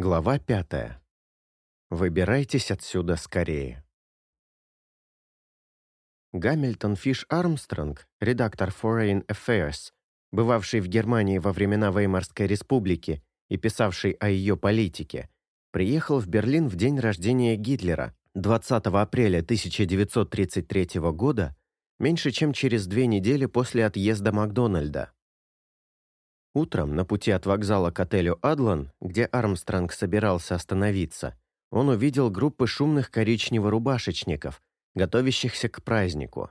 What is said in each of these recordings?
Глава пятая. Выбирайтесь отсюда скорее. Гамильтон Фиш Армстронг, редактор Foreign Affairs, бывавший в Германии во времена Веймарской республики и писавший о ее политике, приехал в Берлин в день рождения Гитлера, 20 апреля 1933 года, меньше чем через две недели после отъезда Макдональда. Утром на пути от вокзала к отелю «Адлан», где Армстронг собирался остановиться, он увидел группы шумных коричнево-рубашечников, готовящихся к празднику.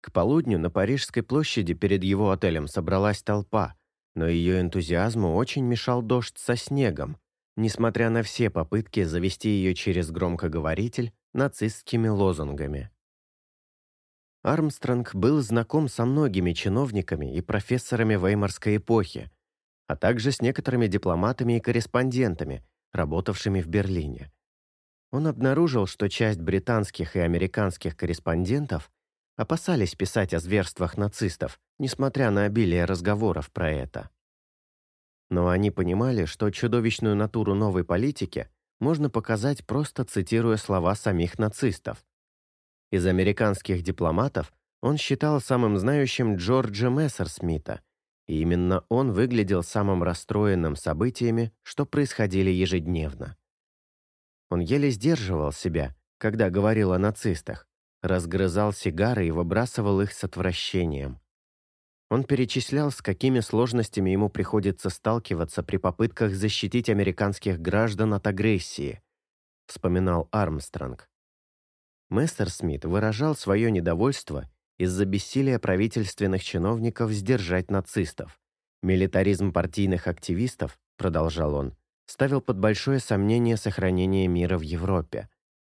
К полудню на Парижской площади перед его отелем собралась толпа, но ее энтузиазму очень мешал дождь со снегом, несмотря на все попытки завести ее через громкоговоритель нацистскими лозунгами. Армстронг был знаком со многими чиновниками и профессорами Веймарской эпохи, а также с некоторыми дипломатами и корреспондентами, работавшими в Берлине. Он обнаружил, что часть британских и американских корреспондентов опасались писать о зверствах нацистов, несмотря на обилие разговоров про это. Но они понимали, что чудовищную натуру новой политики можно показать просто цитируя слова самих нацистов. Из американских дипломатов он считал самым знающим Джорджа Мессерсмита, и именно он выглядел самым расстроенным событиями, что происходили ежедневно. Он еле сдерживал себя, когда говорил о нацистах, разгрызал сигары и выбрасывал их с отвращением. Он перечислял, с какими сложностями ему приходится сталкиваться при попытках защитить американских граждан от агрессии, вспоминал Армстронг. Мессерсмит выражал свое недовольство из-за бессилия правительственных чиновников сдержать нацистов. Милитаризм партийных активистов, продолжал он, ставил под большое сомнение сохранение мира в Европе.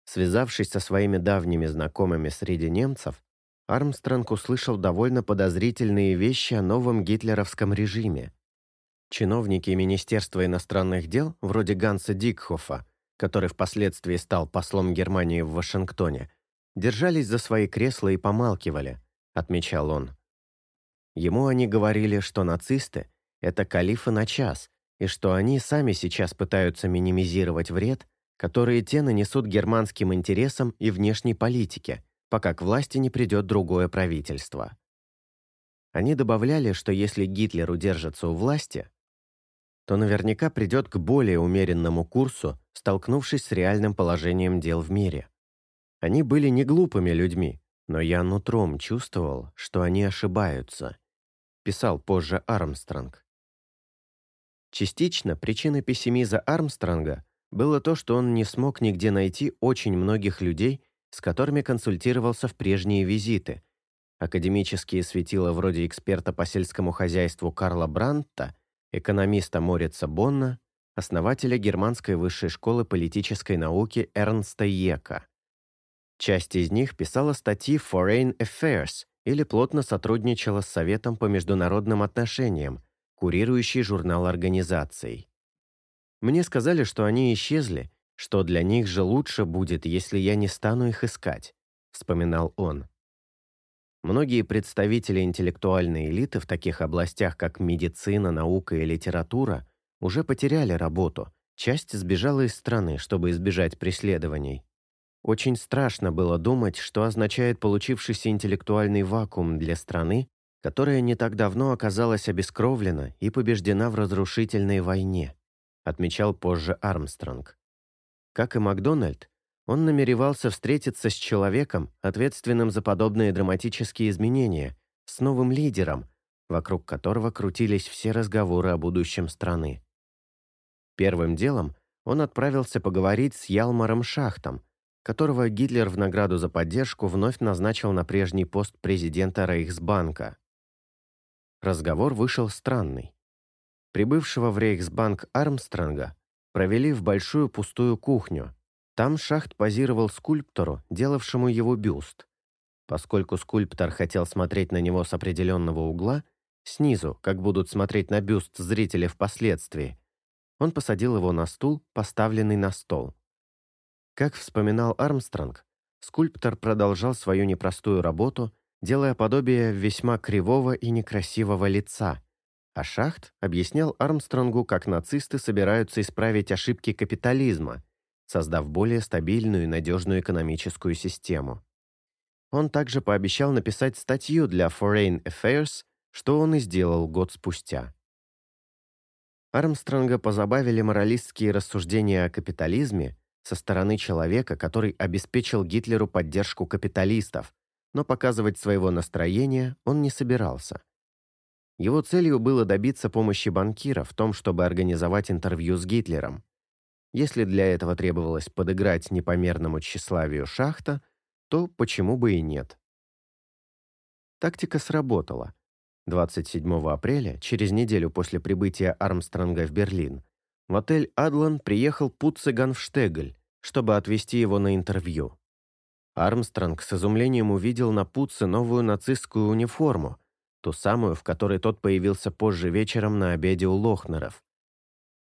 Связавшись со своими давними знакомыми среди немцев, Армстронг услышал довольно подозрительные вещи о новом гитлеровском режиме. Чиновники Министерства иностранных дел, вроде Ганса Дикхофа, который впоследствии стал послом Германии в Вашингтоне, держались за свои кресла и помалкивали, отмечал он. Ему они говорили, что нацисты – это калифы на час, и что они сами сейчас пытаются минимизировать вред, который те нанесут германским интересам и внешней политике, пока к власти не придет другое правительство. Они добавляли, что если Гитлер удержится у власти, то наверняка придет к более умеренному курсу, столкнувшись с реальным положением дел в мире. Они были не глупыми людьми, но я нутром чувствовал, что они ошибаются, писал позже Армстронг. Частично причиной пессимиза Армстронга было то, что он не смог нигде найти очень многих людей, с которыми консультировался в прежние визиты. Академические светила вроде эксперта по сельскому хозяйству Карла Брандта экономиста Морица Бонна, основателя германской высшей школы политической науки Эрнста Йека. Часть из них писала статьи Foreign Affairs или плотно сотрудничала с Советом по международным отношениям, курирующий журнал организаций. Мне сказали, что они исчезли, что для них же лучше будет, если я не стану их искать, вспоминал он. Многие представители интеллектуальной элиты в таких областях, как медицина, наука и литература, уже потеряли работу, часть сбежала из страны, чтобы избежать преследований. Очень страшно было думать, что означает получившийся интеллектуальный вакуум для страны, которая не так давно оказалась обескровлена и побеждена в разрушительной войне, отмечал позже Армстронг. Как и Макдональд, он намеревался встретиться с человеком, ответственным за подобные драматические изменения, с новым лидером, вокруг которого крутились все разговоры о будущем страны. Первым делом он отправился поговорить с Ялмаром Шахтом, которого Гитлер в награду за поддержку вновь назначил на прежний пост президента Рейхсбанка. Разговор вышел странный. Прибывшего в Рейхсбанк Армстронга провели в большую пустую кухню – там Шахт позировал скульптору, делавшему его бюст. Поскольку скульптор хотел смотреть на него с определенного угла, снизу, как будут смотреть на бюст зрители впоследствии, он посадил его на стул, поставленный на стол. Как вспоминал Армстронг, скульптор продолжал свою непростую работу, делая подобие весьма кривого и некрасивого лица, А Шахт объяснял Армстронгу, как нацисты собираются исправить ошибки капитализма, создав более стабильную и надежную экономическую систему. Он также пообещал написать статью для Foreign Affairs, что он и сделал год спустя. Армстронга позабавили моралистские рассуждения о капитализме со стороны человека, который обеспечил Гитлеру поддержку капиталистов, но показывать своего настроения он не собирался. Его целью было добиться помощи банкира в том, чтобы организовать интервью с Гитлером. Если для этого требовалось подыграть непомерному тщеславию шахта, то почему бы и нет? Тактика сработала. 27 апреля, через неделю после прибытия Армстронга в Берлин, в отель «Адлан» приехал Путце Ганфштегль, чтобы отвезти его на интервью. Армстронг с изумлением увидел на Путце новую нацистскую униформу, ту самую, в которой тот появился позже вечером на обеде у Лохнеров.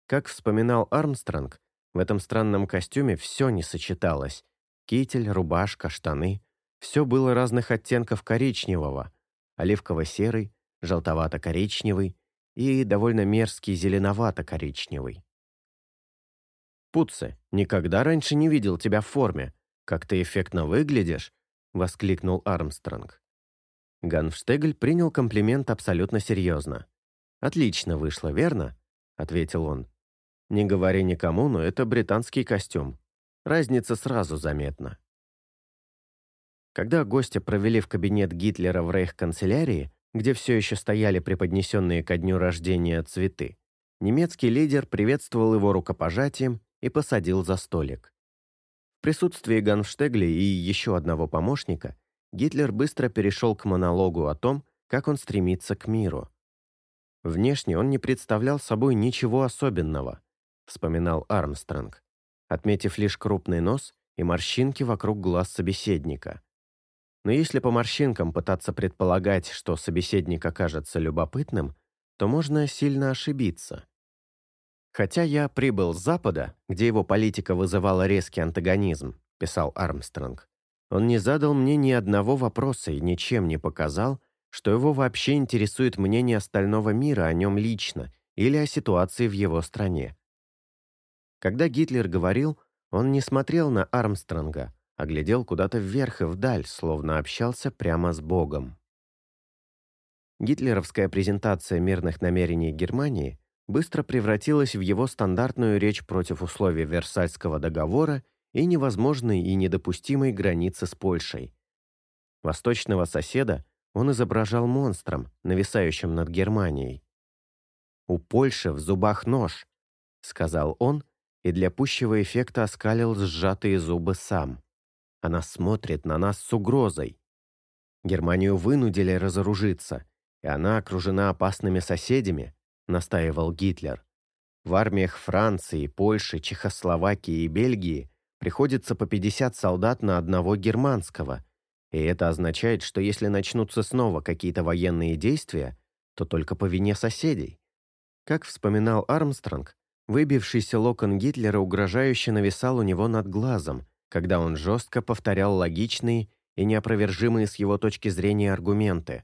Как вспоминал Армстронг, в этом странном костюме все не сочеталось. Китель, рубашка, штаны. Все было разных оттенков коричневого. Оливково-серый, желтовато-коричневый и довольно мерзкий зеленовато-коричневый. «Путце, никогда раньше не видел тебя в форме. Как ты эффектно выглядишь!» — воскликнул Армстронг. Ганфштегль принял комплимент абсолютно серьезно. «Отлично вышло, верно?» — ответил он. «Не говори никому, но это британский костюм. Разница сразу заметна». Когда гостя провели в кабинет Гитлера в рейх-канцелярии, где все еще стояли преподнесенные ко дню рождения цветы, немецкий лидер приветствовал его рукопожатием и посадил за столик. В присутствии Ганфштегля и еще одного помощника Гитлер быстро перешел к монологу о том, как он стремится к миру. Внешне он не представлял собой ничего особенного, вспоминал Армстронг, отметив лишь крупный нос и морщинки вокруг глаз собеседника. Но если по морщинкам пытаться предполагать, что собеседник окажется любопытным, то можно сильно ошибиться. «Хотя я прибыл с Запада, где его политика вызывала резкий антагонизм», писал Армстронг, «он не задал мне ни одного вопроса и ничем не показал, что его вообще интересует мнение остального мира о нем лично или о ситуации в его стране». Когда Гитлер говорил, он не смотрел на Армстронга, а глядел куда-то вверх и вдаль, словно общался прямо с Богом. Гитлеровская презентация мирных намерений Германии быстро превратилась в его стандартную речь против условий Версальского договора и невозможной и недопустимой границы с Польшей. Восточного соседа он изображал монстром, нависающим над Германией. «У Польши в зубах нож», — сказал он, и для пущего эффекта оскалил сжатые зубы сам. Она смотрит на нас с угрозой. Германию вынудили разоружиться, и она окружена опасными соседями, — настаивал Гитлер. В армиях Франции, Польши, Чехословакии и Бельгии приходится по 50 солдат на одного германского, и это означает, что если начнутся снова какие-то военные действия, то только по вине соседей. Как вспоминал Армстронг, выбившийся локон Гитлера угрожающе нависал у него над глазом, когда он жестко повторял логичные и неопровержимые с его точки зрения аргументы.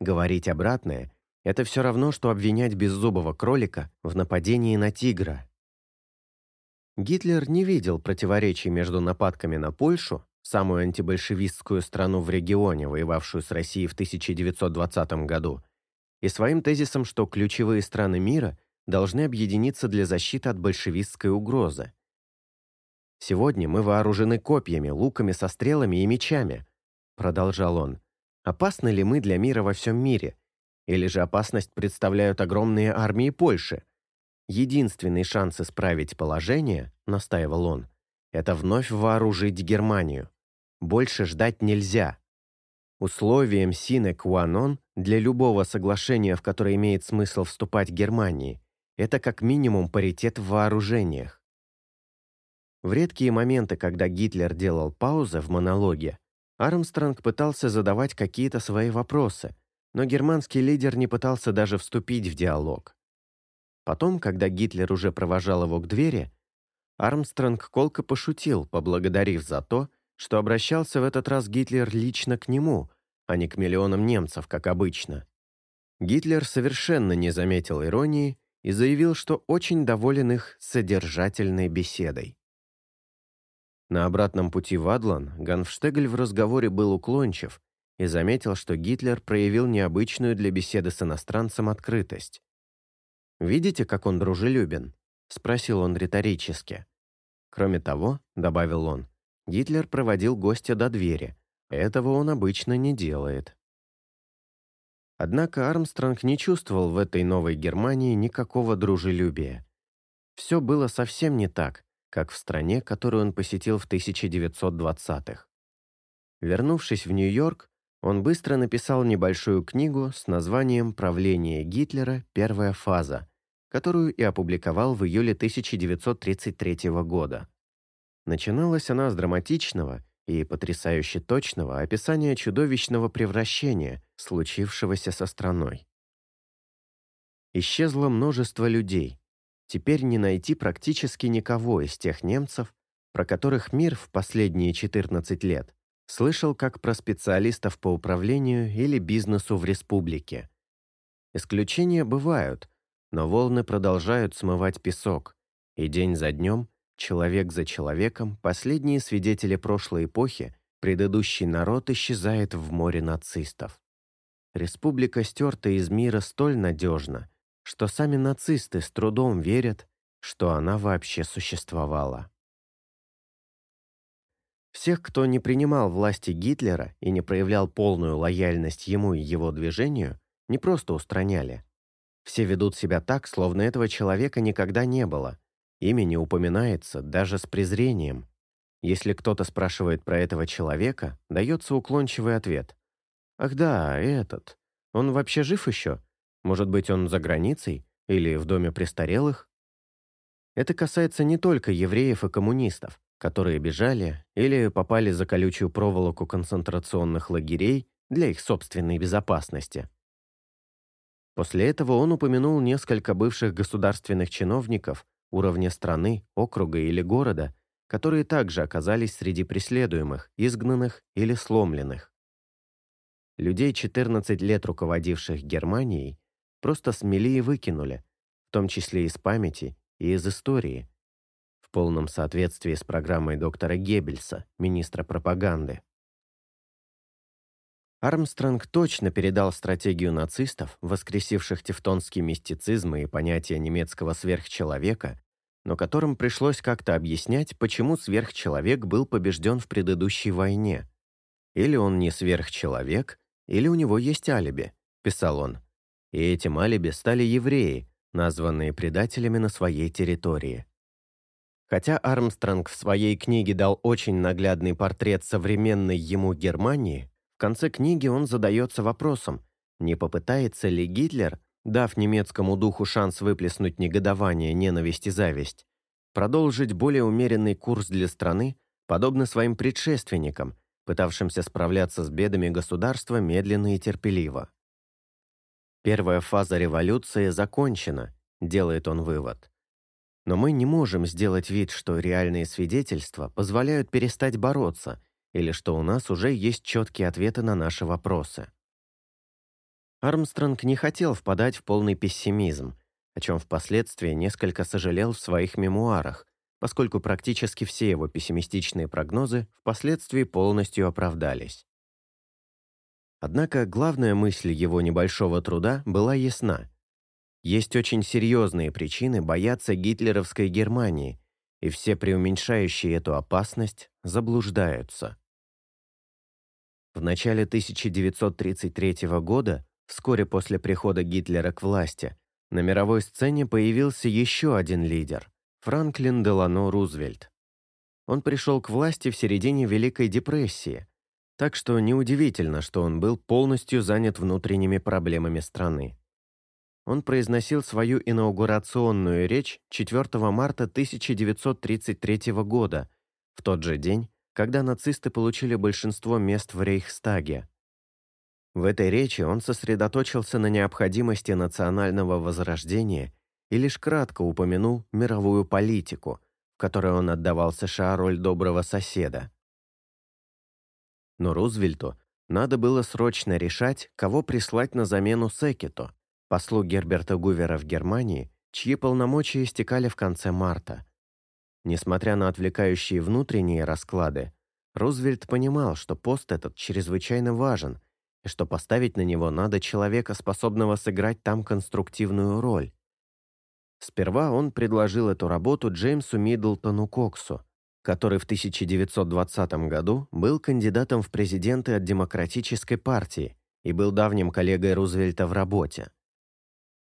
Говорить обратное это все равно, что обвинять беззубого кролика в нападении на тигра. Гитлер не видел противоречий между нападками на Польшу, самую антибольшевистскую страну в регионе, воевавшую с Россией в 1920 году, и своим тезисом, что ключевые страны мира должны объединиться для защиты от большевистской угрозы. «Сегодня мы вооружены копьями, луками со стрелами и мечами», продолжал он. «Опасны ли мы для мира во всем мире, или же опасность представляют огромные армии Польши? Единственный шанс исправить положение, настаивал он, это вновь вооружить Германию. Больше ждать нельзя. Условием sine qua non для любого соглашения, в которое имеет смысл вступать Германии, это как минимум паритет в вооружениях. В редкие моменты, когда Гитлер делал паузы в монологе, Армстронг пытался задавать какие-то свои вопросы, но германский лидер не пытался даже вступить в диалог. Потом, когда Гитлер уже провожал его к двери, Армстронг колко пошутил, поблагодарив за то, что обращался в этот раз Гитлер лично к нему, а не к миллионам немцев, как обычно. Гитлер совершенно не заметил иронии и заявил, что очень доволен их содержательной беседой. На обратном пути в Адлан Ганфштегель в разговоре был уклончив и заметил, что Гитлер проявил необычную для беседы с иностранцем открытость. «Видите, как он дружелюбен?» — спросил он риторически. Кроме того, добавил он, Гитлер проводил гостя до двери. Этого он обычно не делает. Однако Армстронг не чувствовал в этой новой Германии никакого дружелюбия. Все было совсем не так, как в стране, которую он посетил в 1920-х. Вернувшись в Нью-Йорк, он быстро написал небольшую книгу с названием «Правление Гитлера. Первая фаза», которую и опубликовал в июле 1933 года. Начиналась она с драматичного и потрясающе точного описания чудовищного превращения, случившегося со страной. Исчезло множество людей. Теперь не найти практически никого из тех немцев, про которых мир в последние 14 лет слышал как про специалистов по управлению или бизнесу в республике. Исключения бывают, но волны продолжают смывать песок, и день за днем Человек за человеком, последние свидетели прошлой эпохи, предыдущий народ исчезает в море нацистов. Республика стерта из мира столь надежно, что сами нацисты с трудом верят, что она вообще существовала. Всех, кто не принимал власти Гитлера и не проявлял полную лояльность ему и его движению, не просто устраняли. Все ведут себя так, словно этого человека никогда не было – Имя не упоминается даже с презрением. Если кто-то спрашивает про этого человека, дается уклончивый ответ. «Ах да, этот. Он вообще жив еще? Может быть, он за границей? Или в доме престарелых?» Это касается не только евреев и коммунистов, которые бежали или попали за колючую проволоку концентрационных лагерей для их собственной безопасности. После этого он упомянул несколько бывших государственных чиновников, уровня страны, округа или города, которые также оказались среди преследуемых, изгнанных или сломленных. Людей, 14 лет руководивших Германией, просто смели и выкинули, в том числе из памяти и из истории, полном соответствии с программой доктора Геббельса, министра пропаганды. Армстронг точно передал стратегию нацистов, воскресивших тевтонский мистицизм и понятие немецкого сверхчеловека, но которым пришлось как-то объяснять, почему сверхчеловек был побежден в предыдущей войне. Или он не сверхчеловек, или у него есть алиби, писал он. И этим алиби стали евреи, названные предателями на своей территории. Хотя Армстронг в своей книге дал очень наглядный портрет современной ему Германии, в конце книги он задается вопросом, не попытается ли Гитлер дав немецкому духу шанс выплеснуть негодование, ненависть и зависть, продолжить более умеренный курс для страны, подобно своим предшественникам, пытавшимся справляться с бедами государства медленно и терпеливо. Первая фаза революции закончена, делает он вывод. Но мы не можем сделать вид, что реальные свидетельства позволяют перестать бороться или что у нас уже есть четкие ответы на наши вопросы. Армстронг не хотел впадать в полный пессимизм, о чем впоследствии несколько сожалел в своих мемуарах, поскольку практически все его пессимистичные прогнозы впоследствии полностью оправдались. Однако главная мысль его небольшого труда была ясна. Есть очень серьезные причины бояться гитлеровской Германии, и все преуменьшающие эту опасность заблуждаются. В начале 1933 года Вскоре после прихода Гитлера к власти на мировой сцене появился еще один лидер – Франклин Делано Рузвельт. Он пришел к власти в середине Великой депрессии, так что неудивительно, что он был полностью занят внутренними проблемами страны. Он произносил свою инаугурационную речь 4 марта 1933 года, в тот же день, когда нацисты получили большинство мест в Рейхстаге. В этой речи он сосредоточился на необходимости национального возрождения и лишь кратко упомянул мировую политику, в которой он отдавал США роль доброго соседа. Но Рузвельту Надо было срочно решать, кого прислать на замену Секету, послу Герберта Гувера в Германии, чьи полномочия истекали в конце марта. Несмотря на отвлекающие внутренние расклады, Рузвельт понимал, что пост этот чрезвычайно важен, и что поставить на него надо человека, способного сыграть там конструктивную роль. Сперва он предложил эту работу Джеймсу Миддлтону Коксу, который в 1920 году был кандидатом в президенты от Демократической партии и был давним коллегой Рузвельта в работе.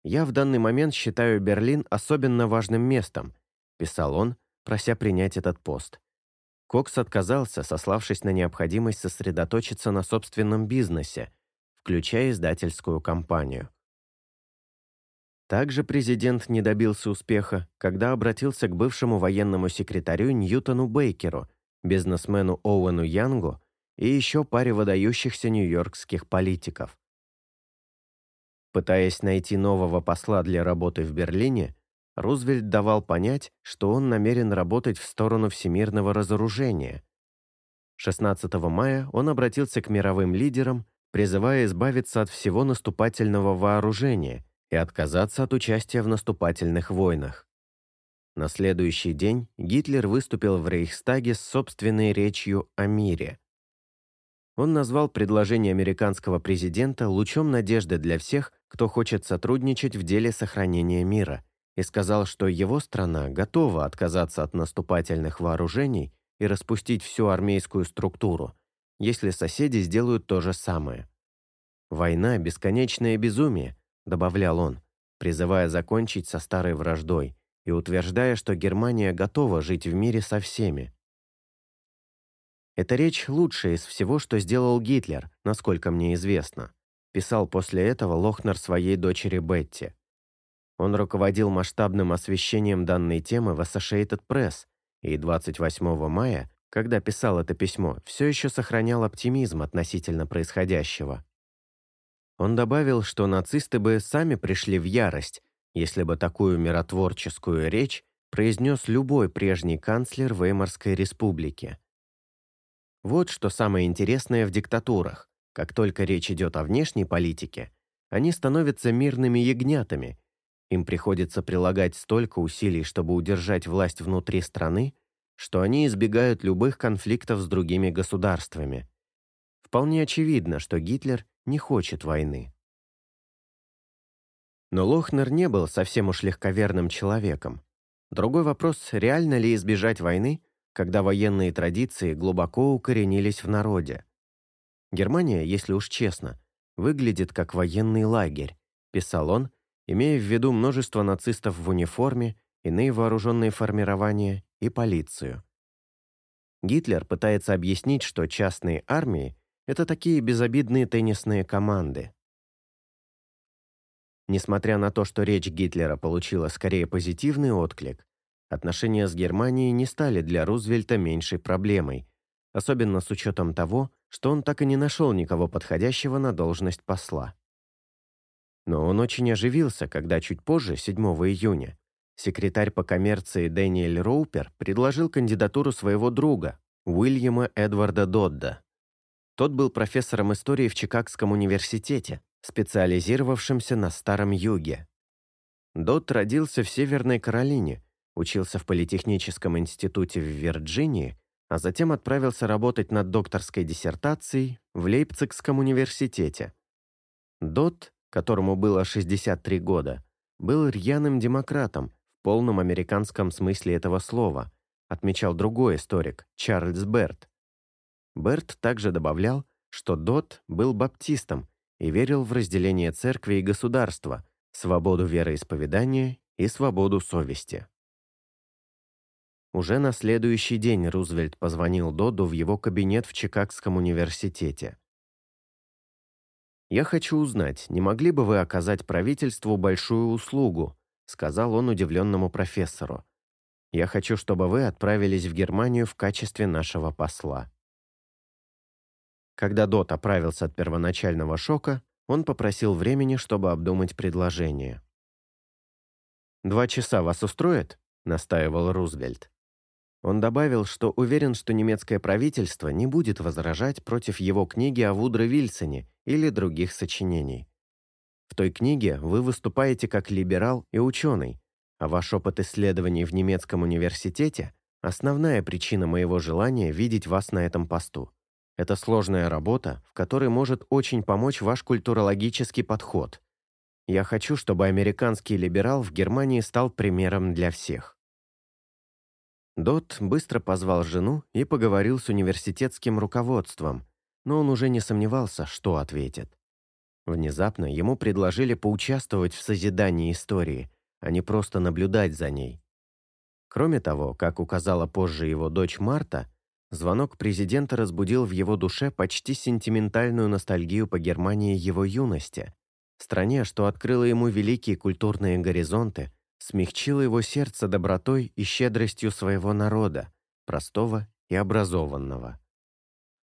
«Я в данный момент считаю Берлин особенно важным местом», писал он, прося принять этот пост. Кокс отказался, сославшись на необходимость сосредоточиться на собственном бизнесе, включая издательскую компанию. Также президент не добился успеха, когда обратился к бывшему военному секретарю Ньютону Бейкеру, бизнесмену Оуэну Янгу и еще паре выдающихся нью-йоркских политиков. Пытаясь найти нового посла для работы в Берлине, Рузвельт давал понять, что он намерен работать в сторону всемирного разоружения. 16 мая он обратился к мировым лидерам, призывая избавиться от всего наступательного вооружения и отказаться от участия в наступательных войнах. На следующий день Гитлер выступил в Рейхстаге с собственной речью о мире. Он назвал предложение американского президента лучом надежды для всех, кто хочет сотрудничать в деле сохранения мира, и сказал, что его страна готова отказаться от наступательных вооружений и распустить всю армейскую структуру, если соседи сделают то же самое. Война – бесконечное безумие, добавлял он, призывая закончить со старой враждой и утверждая, что Германия готова жить в мире со всеми. «Эта речь лучшая из всего, что сделал Гитлер, насколько мне известно», писал после этого Лохнер своей дочери Бетти. Он руководил масштабным освещением данной темы в Associated Press и 28 мая, когда писал это письмо, все еще сохранял оптимизм относительно происходящего. Он добавил, что нацисты бы сами пришли в ярость, если бы такую миротворческую речь произнес любой прежний канцлер Веймарской республики. Вот что самое интересное в диктатурах. Как только речь идет о внешней политике, они становятся мирными ягнятами. Им приходится прилагать столько усилий, чтобы удержать власть внутри страны, что они избегают любых конфликтов с другими государствами. Вполне очевидно, что Гитлер не хочет войны. Но Лохнер не был совсем уж легковерным человеком. Другой вопрос, реально ли избежать войны, когда военные традиции глубоко укоренились в народе. Германия, если уж честно, выглядит как военный лагерь, писал он, имея в виду множество нацистов в униформе, иные вооруженные формирования и полицию. Гитлер пытается объяснить, что частные армии это такие безобидные теннисные команды. Несмотря на то, что речь Гитлера получила скорее позитивный отклик, отношения с Германией не стали для Рузвельта меньшей проблемой, особенно с учетом того, что он так и не нашел никого подходящего на должность посла. Но он очень оживился, когда чуть позже, 7 июня, секретарь по коммерции Дэниэль Роупер предложил кандидатуру своего друга, Уильяма Эдварда Додда. Тот был профессором истории в Чикагском университете, специализировавшимся на Старом Юге. Дот родился в Северной Каролине, учился в Политехническом институте в Вирджинии, а затем отправился работать над докторской диссертацией в Лейпцигском университете. Дот, которому было 63 года, был рьяным демократом в полном американском смысле этого слова, отмечал другой историк, Чарльз Берт. Берт также добавлял, что Дот был баптистом и верил в разделение церкви и государства, свободу вероисповедания и свободу совести. Уже на следующий день Рузвельт позвонил Доду в его кабинет в Чикагском университете. «Я хочу узнать, не могли бы вы оказать правительству большую услугу?» сказал он удивленному профессору. «Я хочу, чтобы вы отправились в Германию в качестве нашего посла». Когда Дот оправился от первоначального шока, он попросил времени, чтобы обдумать предложение. «Два часа вас устроит?» — настаивал Рузвельт. Он добавил, что уверен, что немецкое правительство не будет возражать против его книги о Вудро Вильсоне или других сочинений. В той книге вы выступаете как либерал и ученый, а ваш опыт исследований в немецком университете – основная причина моего желания видеть вас на этом посту. Это сложная работа, в которой может очень помочь ваш культурологический подход. Я хочу, чтобы американский либерал в Германии стал примером для всех. Дот быстро позвал жену и поговорил с университетским руководством, но он уже не сомневался, что ответит. Внезапно ему предложили поучаствовать в созидании истории, а не просто наблюдать за ней. Кроме того, как указала позже его дочь Марта, звонок президента разбудил в его душе почти сентиментальную ностальгию по Германии его юности, стране, что открыла ему великие культурные горизонты, смягчила его сердце добротой и щедростью своего народа, простого и образованного.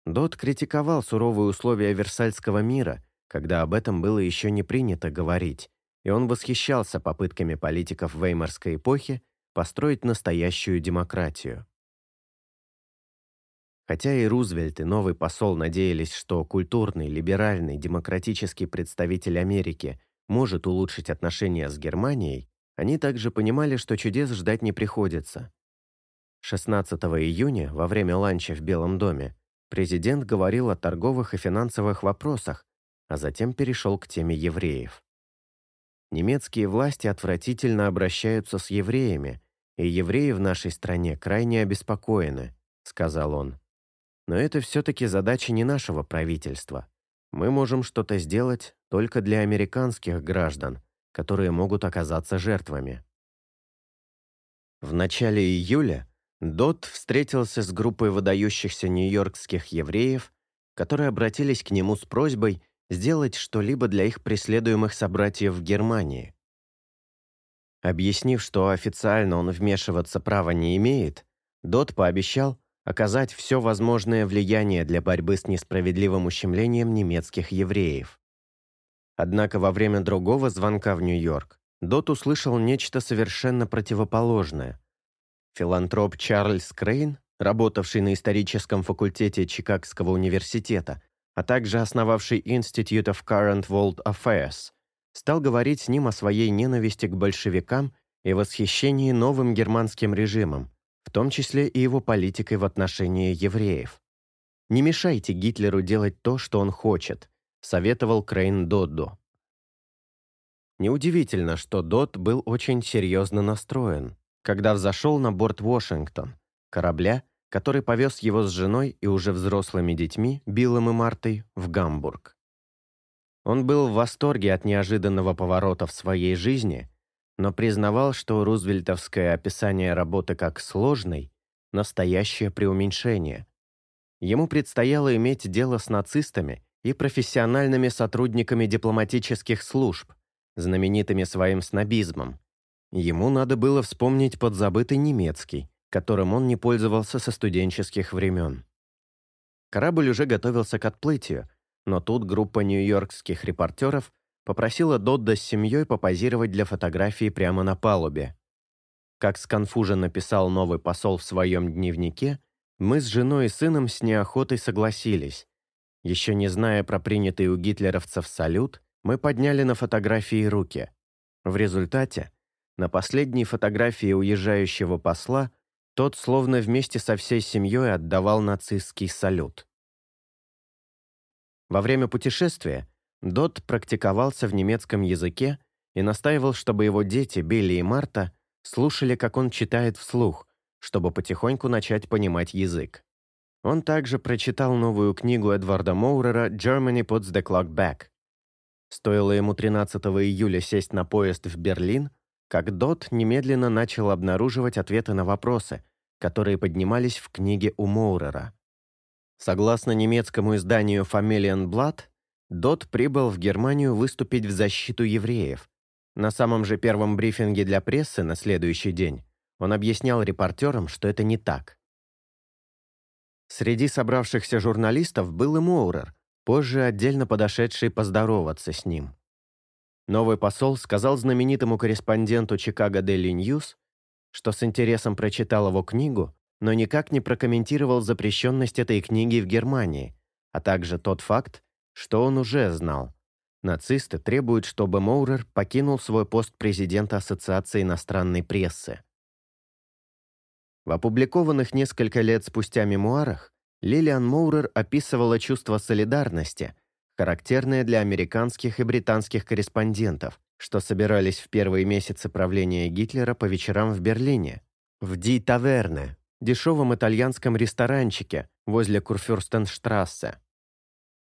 Дот критиковал суровые условия Версальского мира, когда об этом было еще не принято говорить, и он восхищался попытками политиков Веймарской эпохи построить настоящую демократию. Хотя и Рузвельт, и новый посол надеялись, что культурный, либеральный, демократический представитель Америки может улучшить отношения с Германией, они также понимали, что чудес ждать не приходится. 16 июня, во время ланча в Белом доме, президент говорил о торговых и финансовых вопросах, а затем перешел к теме евреев. Немецкие власти отвратительно обращаются с евреями, и евреи в нашей стране крайне обеспокоены, сказал он. Но это все-таки задача не нашего правительства. Мы можем что-то сделать только для американских граждан, которые могут оказаться жертвами. В начале июля Дот встретился с группой выдающихся нью-йоркских евреев, которые обратились к нему с просьбой сделать что-либо для их преследуемых собратьев в Германии. Объяснив, что официально он вмешиваться права не имеет, Дот пообещал оказать все возможное влияние для борьбы с несправедливым ущемлением немецких евреев. Однако во время другого звонка в Нью-Йорк Дот услышал нечто совершенно противоположное. Филантроп Чарльз Крейн, работавший на историческом факультете Чикагского университета, а также основавший Institute of Current World Affairs, стал говорить с ним о своей ненависти к большевикам и восхищении новым германским режимом, в том числе и его политикой в отношении евреев. Не мешайте Гитлеру делать то, что он хочет советовал Крейн Додду. Неудивительно, что Дод был очень серьезно настроен, когда взошел на борт Вашингтон, корабля, который повез его с женой и уже взрослыми детьми, Биллом и Мартой, в Гамбург. Он был в восторге от неожиданного поворота в своей жизни, но признавал, что рузвельтовское описание работы как сложной – настоящее преуменьшение. Ему предстояло иметь дело с нацистами и профессиональными сотрудниками дипломатических служб, знаменитыми своим снобизмом. Ему надо было вспомнить подзабытый немецкий, которым он не пользовался со студенческих времен. Корабль уже готовился к отплытию, но тут группа нью-йоркских репортеров попросила Додда с семьей попозировать для фотографии прямо на палубе. Как сконфуженно написал новый посол в своем дневнике, мы с женой и сыном с неохотой согласились, еще не зная про принятый у гитлеровцев салют, мы подняли на фотографии руки. В результате, на последней фотографии уезжающего посла, тот словно вместе со всей семьей отдавал нацистский салют. Во время путешествия Дот практиковался в немецком языке и настаивал, чтобы его дети, Билли и Марта, слушали, как он читает вслух, чтобы потихоньку начать понимать язык. Он также прочитал новую книгу Эдварда Моурера «Germany puts the clock back». Стоило ему 13 июля сесть на поезд в Берлин, как Дот немедленно начал обнаруживать ответы на вопросы, которые поднимались в книге у Моурера. Согласно немецкому изданию Familienblatt, Дот прибыл в Германию выступить в защиту евреев. На самом же первом брифинге для прессы на следующий день он объяснял репортерам, что это не так. Среди собравшихся журналистов был и Моурер, позже отдельно подошедший поздороваться с ним. Новый посол сказал знаменитому корреспонденту Чикаго Daily News, что с интересом прочитал его книгу, но никак не прокомментировал запрещенность этой книги в Германии, а также тот факт, что он уже знал. Нацисты требуют, чтобы Моурер покинул свой пост президента Ассоциации иностранной прессы. В опубликованных несколько лет спустя мемуарах Лилиан Моурер описывала чувство солидарности, характерное для американских и британских корреспондентов, что собирались в первые месяцы правления Гитлера по вечерам в Берлине, в Ди Таверне, дешевом итальянском ресторанчике возле Курфюрстенштрассе.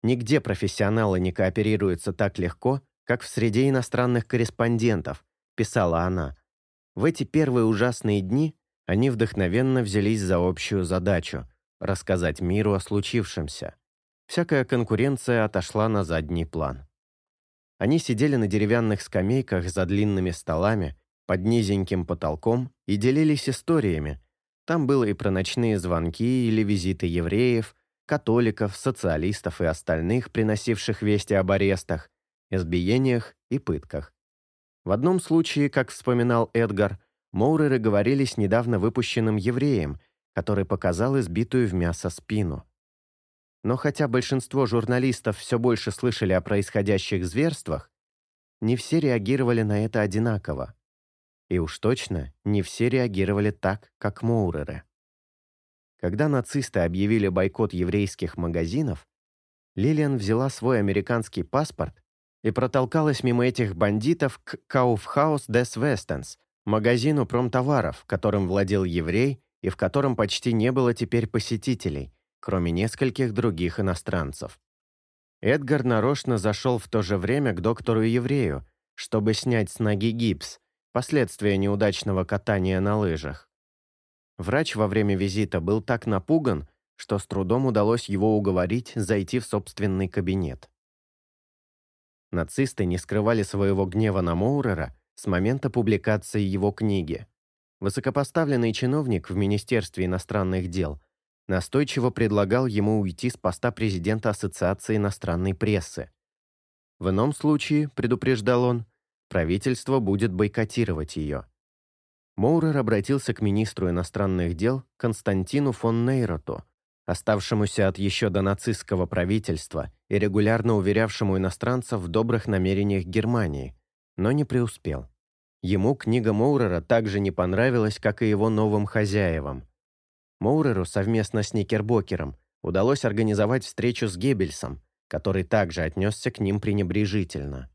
Нигде профессионалы не кооперируются так легко, как в среде иностранных корреспондентов, писала она. В эти первые ужасные дни они вдохновенно взялись за общую задачу – рассказать миру о случившемся. Всякая конкуренция отошла на задний план. Они сидели на деревянных скамейках за длинными столами, под низеньким потолком и делились историями. Там было и про ночные звонки или визиты евреев, католиков, социалистов и остальных, приносивших вести об арестах, избиениях и пытках. В одном случае, как вспоминал Эдгар, Моуреры говорили с недавно выпущенным евреем, который показал избитую в мясо спину. Но хотя большинство журналистов все больше слышали о происходящих зверствах, не все реагировали на это одинаково. И уж точно не все реагировали так, как Моуреры. Когда нацисты объявили бойкот еврейских магазинов, Лилиан взяла свой американский паспорт и протолкалась мимо этих бандитов к Kaufhaus des Westens, магазину промтоваров, которым владел еврей и в котором почти не было теперь посетителей, кроме нескольких других иностранцев. Эдгар нарочно зашел в то же время к доктору-еврею, чтобы снять с ноги гипс, последствия неудачного катания на лыжах. Врач во время визита был так напуган, что с трудом удалось его уговорить зайти в собственный кабинет. Нацисты не скрывали своего гнева на Моурера с момента публикации его книги. Высокопоставленный чиновник в Министерстве иностранных дел настойчиво предлагал ему уйти с поста президента Ассоциации иностранной прессы. В ином случае, предупреждал он, правительство будет бойкотировать ее. Моурер обратился к министру иностранных дел Константину фон Нейроту, оставшемуся от еще до нацистского правительства и регулярно уверявшему иностранцев в добрых намерениях Германии, но не преуспел. Ему книга Моурера также не понравилась, как и его новым хозяевам. Моуреру совместно с Никербокером удалось организовать встречу с Геббельсом, который также отнесся к ним пренебрежительно.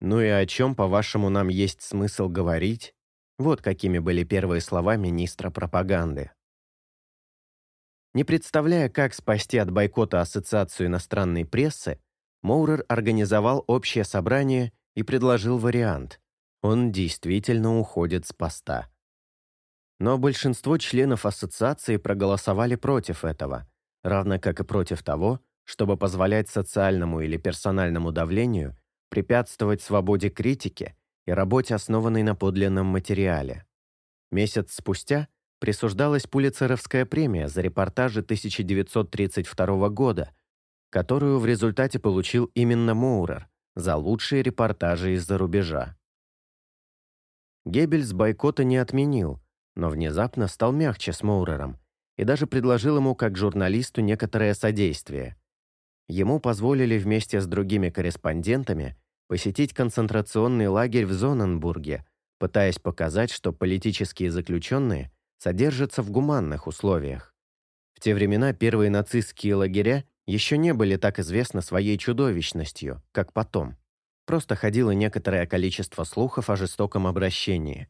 «Ну и о чем, по-вашему, нам есть смысл говорить?» Вот какими были первые слова министра пропаганды. Не представляя, как спасти от бойкота Ассоциацию иностранной прессы, Моурер организовал общее собрание и предложил вариант. Он действительно уходит с поста. Но большинство членов ассоциации проголосовали против этого, равно как и против того, чтобы позволять социальному или персональному давлению препятствовать свободе критики и работе, основанной на подлинном материале. Месяц спустя присуждалась Пулицеровская премия за репортажи 1932 года, которую в результате получил именно Моурер за лучшие репортажи из-за рубежа. Геббельс бойкота не отменил, но внезапно стал мягче с Моурером и даже предложил ему как журналисту некоторое содействие. Ему позволили вместе с другими корреспондентами посетить концентрационный лагерь в Зоненбурге, пытаясь показать, что политические заключенные содержатся в гуманных условиях. В те времена первые нацистские лагеря еще не были так известны своей чудовищностью, как потом. Просто ходило некоторое количество слухов о жестоком обращении.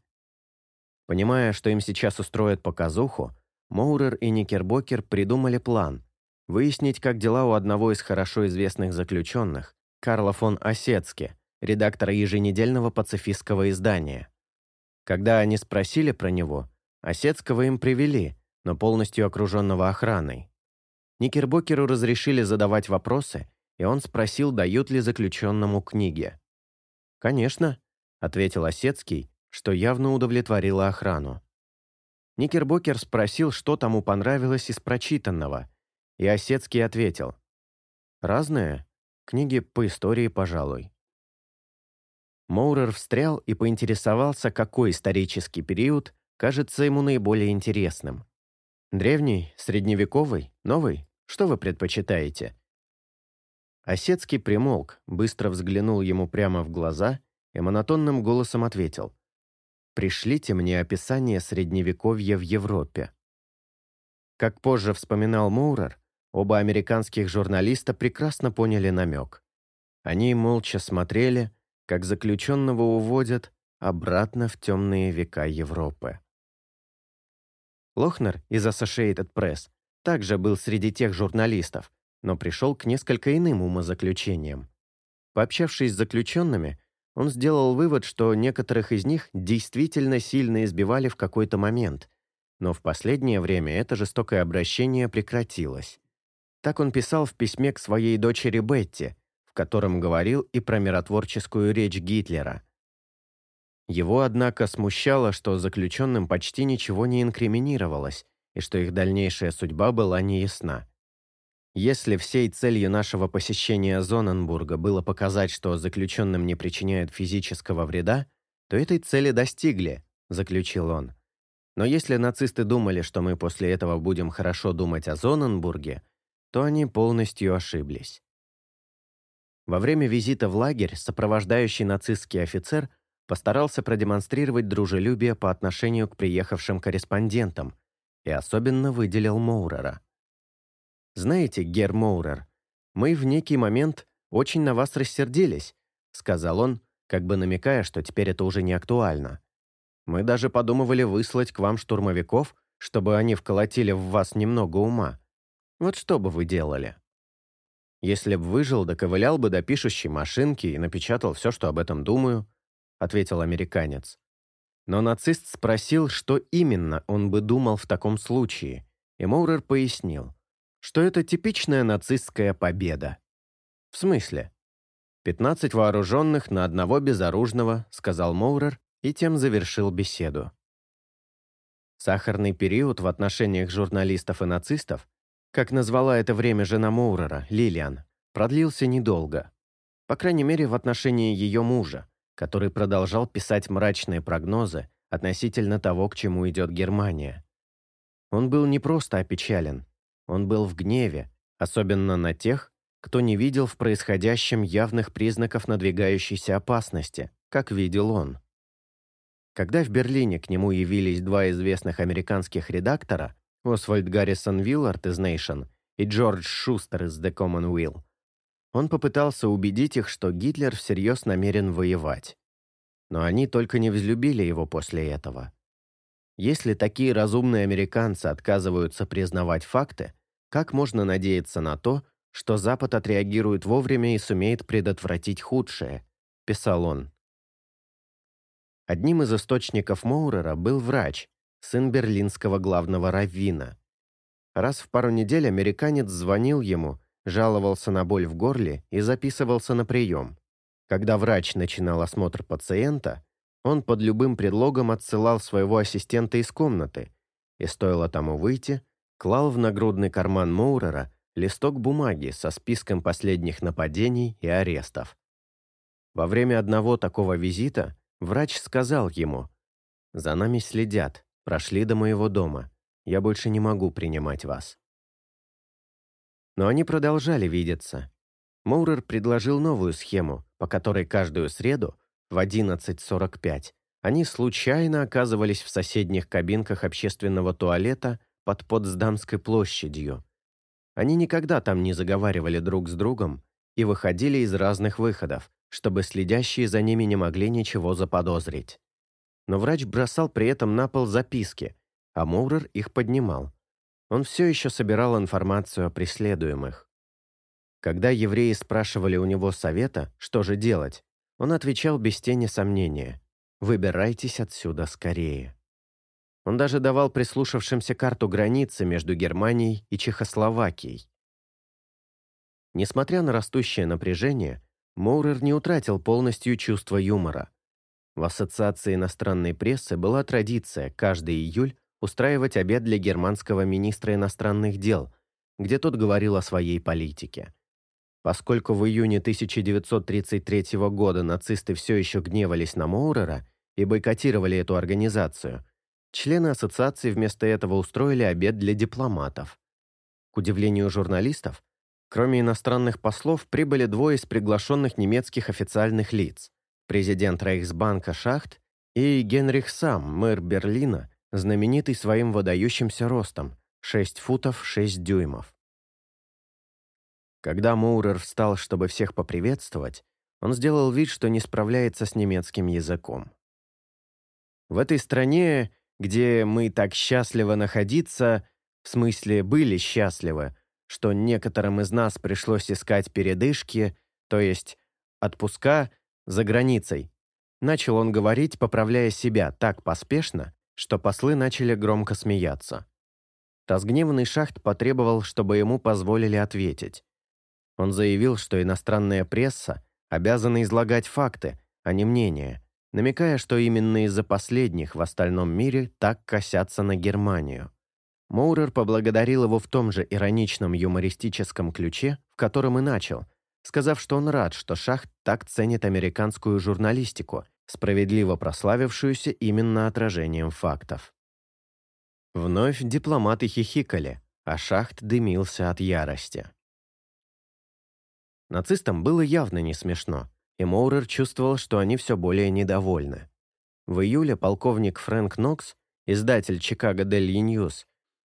Понимая, что им сейчас устроят показуху, Моурер и Никербокер придумали план – выяснить, как дела у одного из хорошо известных заключенных, Карла фон Осецки, редактора еженедельного пацифистского издания. Когда они спросили про него, Осецкого им привели, но полностью окруженного охраной. Никербокеру разрешили задавать вопросы, и он спросил, дают ли заключенному книги. «Конечно», — ответил Осецкий, что явно удовлетворило охрану. Никербокер спросил, что тому понравилось из прочитанного, и Осецкий ответил. «Разное. Книги по истории, пожалуй». Моурер встрял и поинтересовался, какой исторический период кажется ему наиболее интересным. Древний, средневековый, новый? Что вы предпочитаете?» Осецкий примолк, быстро взглянул ему прямо в глаза и монотонным голосом ответил. «Пришлите мне описание Средневековья в Европе». Как позже вспоминал Моурер, оба американских журналиста прекрасно поняли намек. Они молча смотрели, как заключенного уводят обратно в темные века Европы. Лохнер из Associated Press также был среди тех журналистов, но пришел к несколько иным умозаключениям. Пообщавшись с заключенными, он сделал вывод, что некоторых из них действительно сильно избивали в какой-то момент, но в последнее время это жестокое обращение прекратилось. Так он писал в письме к своей дочери Бетти, в котором говорил и про миротворческую речь Гитлера – его, однако, смущало, что заключенным почти ничего не инкриминировалось и что их дальнейшая судьба была неясна. Если всей целью нашего посещения Зоненбурга было показать, что заключенным не причиняют физического вреда, то этой цели достигли, заключил он. Но если нацисты думали, что мы после этого будем хорошо думать о Зоненбурге, то они полностью ошиблись. Во время визита в лагерь сопровождающий нацистский офицер постарался продемонстрировать дружелюбие по отношению к приехавшим корреспондентам и особенно выделил Моурера. «Знаете, Гер Моурер, мы в некий момент очень на вас рассердились», сказал он, как бы намекая, что теперь это уже не актуально. «Мы даже подумывали выслать к вам штурмовиков, чтобы они вколотили в вас немного ума. Вот что бы вы делали?» Если б выжил, доковылял бы до пишущей машинки и напечатал все, что об этом думаю –— ответил американец. Но нацист спросил, что именно он бы думал в таком случае, и Моурер пояснил, что это типичная нацистская победа. «В смысле?» «Пятнадцать вооруженных на одного безоружного», — сказал Моурер, и тем завершил беседу. Сахарный период в отношениях журналистов и нацистов, как назвала это время жена Моурера, Лилиан, продлился недолго. По крайней мере, в отношении ее мужа, который продолжал писать мрачные прогнозы относительно того, к чему идет Германия. Он был не просто опечален, он был в гневе, особенно на тех, кто не видел в происходящем явных признаков надвигающейся опасности, как видел он. Когда в Берлине к нему явились два известных американских редактора, Освальд Гаррисон Виллард из Nation и Джордж Шустер из The Commonweal, он попытался убедить их, что Гитлер всерьез намерен воевать. Но они только не взлюбили его после этого. Если такие разумные американцы отказываются признавать факты, как можно надеяться на то, что Запад отреагирует вовремя и сумеет предотвратить худшее, писал он. Одним из источников Моурера был врач, сын берлинского главного раввина. Раз в пару недель американец звонил ему жаловался на боль в горле и записывался на прием. Когда врач начинал осмотр пациента, он под любым предлогом отсылал своего ассистента из комнаты, и стоило тому выйти, клал в нагрудный карман Моурера листок бумаги со списком последних нападений и арестов. Во время одного такого визита врач сказал ему, «За нами следят, прошли до моего дома, я больше не могу принимать вас». Но они продолжали видеться. Моурер предложил новую схему, по которой каждую среду в 11.45 они случайно оказывались в соседних кабинках общественного туалета под Потсдамской площадью. Они никогда там не заговаривали друг с другом и выходили из разных выходов, чтобы следящие за ними не могли ничего заподозрить. Но врач бросал при этом на пол записки, а Моурер их поднимал. Он все еще собирал информацию о преследуемых. Когда евреи спрашивали у него совета, что же делать, он отвечал без тени сомнения «Выбирайтесь отсюда скорее». Он даже давал прислушавшимся карту границы между Германией и Чехословакией. Несмотря на растущее напряжение, Моурер не утратил полностью чувство юмора. В Ассоциации иностранной прессы была традиция каждый июль устраивать обед для германского министра иностранных дел, где тот говорил о своей политике. Поскольку в июне 1933 года нацисты все еще гневались на Моурера и бойкотировали эту организацию, члены ассоциации вместо этого устроили обед для дипломатов. К удивлению журналистов, кроме иностранных послов прибыли двое из приглашенных немецких официальных лиц – президент Рейхсбанка Шахт и Генрих Сам, мэр Берлина, знаменитый своим выдающимся ростом – 6 футов 6 дюймов. Когда Моурер встал, чтобы всех поприветствовать, он сделал вид, что не справляется с немецким языком. В этой стране, где мы так счастливы находиться, в смысле были счастливы, что некоторым из нас пришлось искать передышки, то есть отпуска за границей. Начал он говорить, поправляя себя так поспешно, что послы начали громко смеяться. Разгневанный шахт потребовал, чтобы ему позволили ответить. Он заявил, что иностранная пресса обязана излагать факты, а не мнения, намекая, что именно из-за последних в остальном мире так косятся на Германию. Моурер поблагодарил его в том же ироничном юмористическом ключе, в котором и начал, сказав, что он рад, что Шахт так ценит американскую журналистику, справедливо прославившуюся именно отражением фактов. Вновь дипломаты хихикали, а Шахт дымился от ярости. Нацистам было явно не смешно, и Моурер чувствовал, что они все более недовольны. В июле полковник Фрэнк Нокс, издатель Chicago Daily News,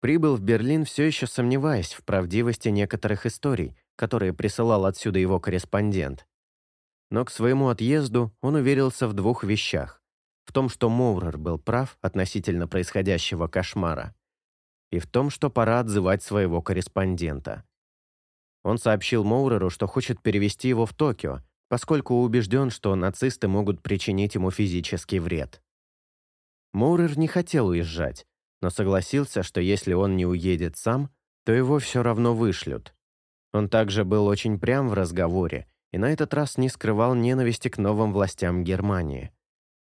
прибыл в Берлин, все еще сомневаясь в правдивости некоторых историй, которые присылал отсюда его корреспондент. Но к своему отъезду он уверился в двух вещах. В том, что Моурер был прав относительно происходящего кошмара, и в том, что пора отзывать своего корреспондента. Он сообщил Моуреру, что хочет перевести его в Токио, поскольку убежден, что нацисты могут причинить ему физический вред. Моурер не хотел уезжать, но согласился, что если он не уедет сам, то его все равно вышлют. Он также был очень прям в разговоре и на этот раз не скрывал ненависти к новым властям Германии.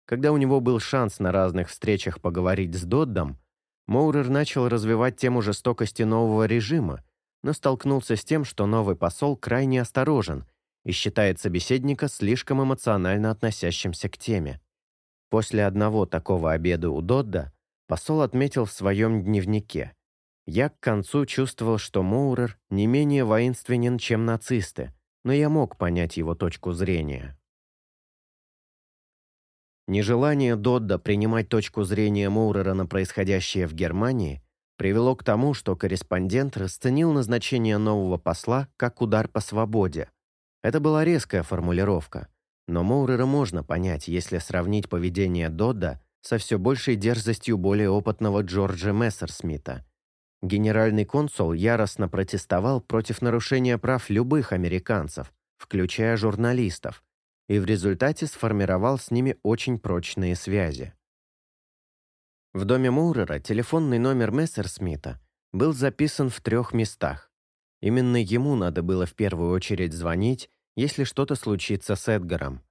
Когда у него был шанс на разных встречах поговорить с Доддом, Моурер начал развивать тему жестокости нового режима, но столкнулся с тем, что новый посол крайне осторожен и считает собеседника слишком эмоционально относящимся к теме. После одного такого обеда у Додда посол отметил в своем дневнике «Я к концу чувствовал, что Моурер не менее воинственен, чем нацисты, но я мог понять его точку зрения». Нежелание Додда принимать точку зрения Моурера на происходящее в Германии привело к тому, что корреспондент расценил назначение нового посла как удар по свободе. Это была резкая формулировка, но Моурера можно понять, если сравнить поведение Додда со все большей дерзостью более опытного Джорджа Мессерсмита. Генеральный консул яростно протестовал против нарушения прав любых американцев, включая журналистов, и в результате сформировал с ними очень прочные связи. В доме Моурера телефонный номер Мессерсмита был записан в трех местах. Именно ему надо было в первую очередь звонить, если что-то случится с Эдгаром.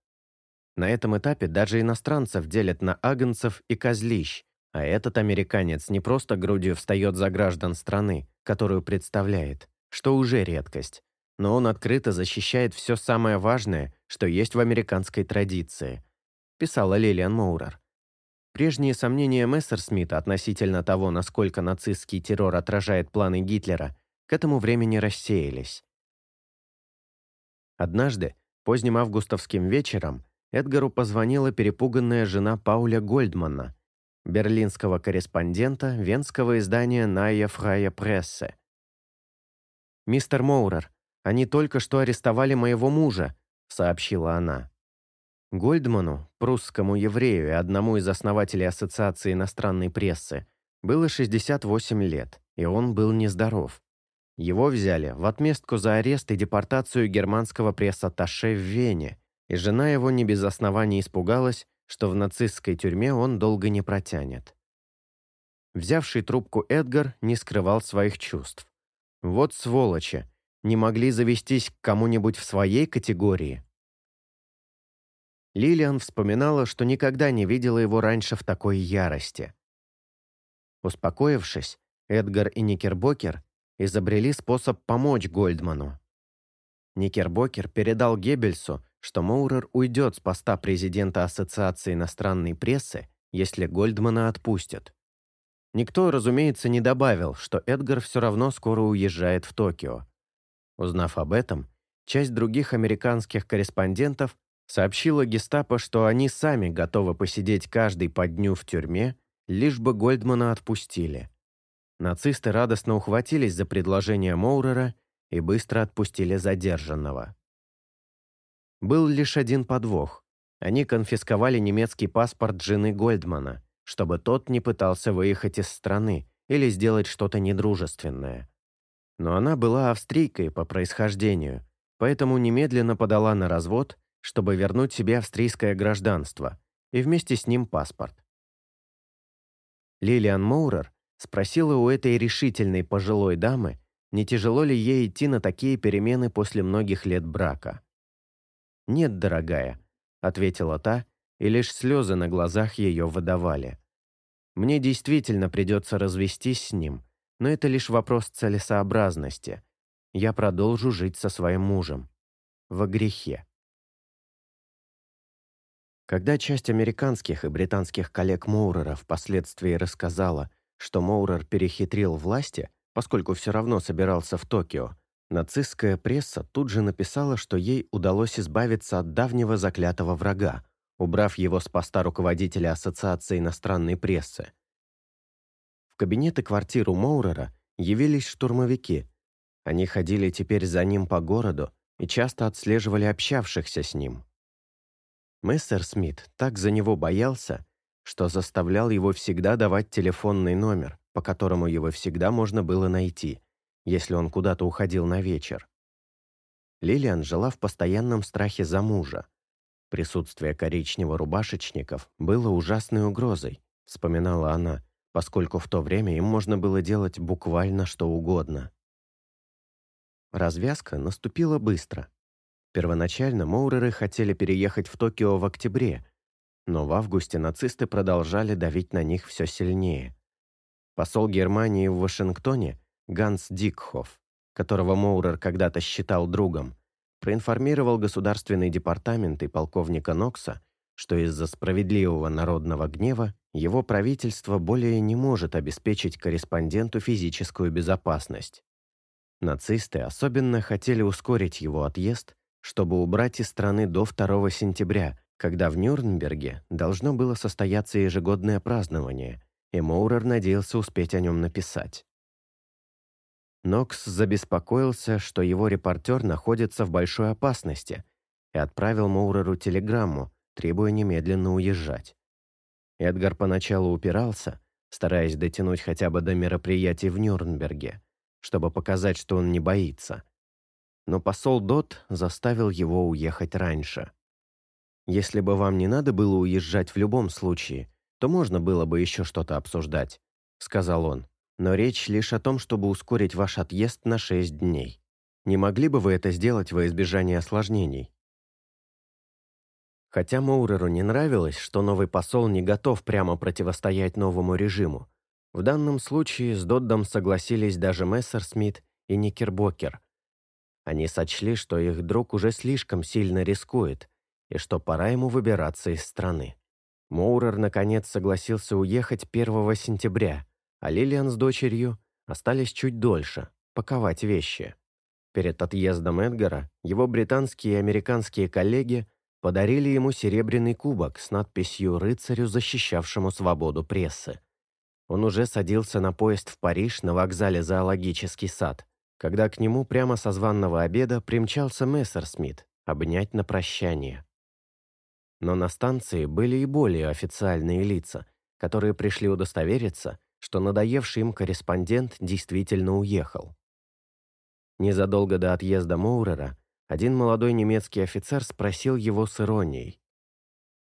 На этом этапе даже иностранцев делят на агнцев и козлищ, а этот американец не просто грудью встает за граждан страны, которую представляет, что уже редкость, но он открыто защищает все самое важное, что есть в американской традиции, писала Лилиан Моурер. Прежние сомнения Мессерсмита относительно того, насколько нацистский террор отражает планы Гитлера, к этому времени рассеялись. Однажды, поздним августовским вечером, Эдгару позвонила перепуганная жена Пауля Гольдмана, берлинского корреспондента венского издания «Найя Фрая Прессе». «Мистер Моурер, они только что арестовали моего мужа», — сообщила она. Гольдману, прусскому еврею и одному из основателей Ассоциации иностранной прессы, было 68 лет, и он был нездоров. Его взяли в отместку за арест и депортацию германского пресс-атташе в Вене, и жена его не без оснований испугалась, что в нацистской тюрьме он долго не протянет. Взявший трубку Эдгар не скрывал своих чувств. Вот сволочи, не могли завестись к кому-нибудь в своей категории – Лилиан вспоминала, что никогда не видела его раньше в такой ярости. Успокоившись, Эдгар и Никербокер изобрели способ помочь Гольдману. Никербокер передал Геббельсу, что Моурер уйдет с поста президента Ассоциации иностранной прессы, если Гольдмана отпустят. Никто, разумеется, не добавил, что Эдгар все равно скоро уезжает в Токио. Узнав об этом, часть других американских корреспондентов сообщила гестапо, что они сами готовы посидеть каждый по дню в тюрьме, лишь бы Гольдмана отпустили. Нацисты радостно ухватились за предложение Моурера и быстро отпустили задержанного. Был лишь один подвох. Они конфисковали немецкий паспорт жены Гольдмана, чтобы тот не пытался выехать из страны или сделать что-то недружественное. Но она была австрийкой по происхождению, поэтому немедленно подала на развод, чтобы вернуть себе австрийское гражданство и вместе с ним паспорт. Лилиан Моурер спросила у этой решительной пожилой дамы, не тяжело ли ей идти на такие перемены после многих лет брака. «Нет, дорогая», — ответила та, и лишь слезы на глазах ее выдавали. «Мне действительно придется развестись с ним, но это лишь вопрос целесообразности. Я продолжу жить со своим мужем. Во грехе». Когда часть американских и британских коллег Моурера впоследствии рассказала, что Моурер перехитрил власти, поскольку все равно собирался в Токио, нацистская пресса тут же написала, что ей удалось избавиться от давнего заклятого врага, убрав его с поста руководителя Ассоциации иностранной прессы. В кабинет и квартиру Моурера явились штурмовики. Они ходили теперь за ним по городу и часто отслеживали общавшихся с ним. Мессер Смит так за него боялся, что заставлял его всегда давать телефонный номер, по которому его всегда можно было найти, если он куда-то уходил на вечер. Лилиан жила в постоянном страхе за мужа. Присутствие коричнево-рубашечников было ужасной угрозой, вспоминала она, поскольку в то время им можно было делать буквально что угодно. Развязка наступила быстро. Первоначально Моуреры хотели переехать в Токио в октябре, но в августе нацисты продолжали давить на них все сильнее. Посол Германии в Вашингтоне Ганс Дикхоф, которого Моурер когда-то считал другом, проинформировал Государственный департамент и полковника Нокса, что из-за справедливого народного гнева его правительство более не может обеспечить корреспонденту физическую безопасность. Нацисты особенно хотели ускорить его отъезд чтобы убрать из страны до 2 сентября, когда в Нюрнберге должно было состояться ежегодное празднование, и Моурер надеялся успеть о нем написать. Нокс забеспокоился, что его репортер находится в большой опасности, и отправил Моуреру телеграмму, требуя немедленно уезжать. Эдгар поначалу упирался, стараясь дотянуть хотя бы до мероприятий в Нюрнберге, чтобы показать, что он не боится но посол Дот заставил его уехать раньше. «Если бы вам не надо было уезжать в любом случае, то можно было бы еще что-то обсуждать», — сказал он. «Но речь лишь о том, чтобы ускорить ваш отъезд на шесть дней. Не могли бы вы это сделать во избежание осложнений?» Хотя Моуреру не нравилось, что новый посол не готов прямо противостоять новому режиму, в данном случае с Доддом согласились даже Мессерсмит и Никербокер, они сочли, что их друг уже слишком сильно рискует, и что пора ему выбираться из страны. Моурер, наконец, согласился уехать 1 сентября, а Лилиан с дочерью остались чуть дольше, паковать вещи. Перед отъездом Эдгара его британские и американские коллеги подарили ему серебряный кубок с надписью «Рыцарю, защищавшему свободу прессы». Он уже садился на поезд в Париж на вокзале «Зоологический сад», когда к нему прямо со званного обеда примчался Мессерсмит обнять на прощание. Но на станции были и более официальные лица, которые пришли удостовериться, что надоевший им корреспондент действительно уехал. Незадолго до отъезда Моурера один молодой немецкий офицер спросил его с иронией.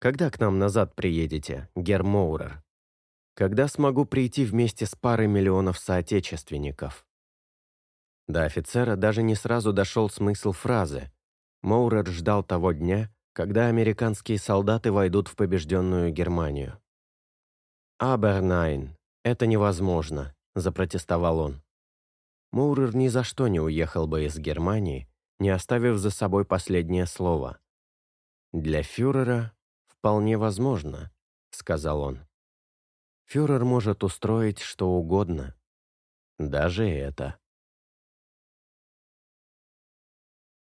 «Когда к нам назад приедете, Герр Моурер? Когда смогу прийти вместе с парой миллионов соотечественников?» До офицера даже не сразу дошел смысл фразы. Моурер ждал того дня, когда американские солдаты войдут в побежденную Германию. «Абернайн, это невозможно», — запротестовал он. Моурер ни за что не уехал бы из Германии, не оставив за собой последнее слово. «Для фюрера вполне возможно», — сказал он. Фюрер может устроить что угодно. Даже это.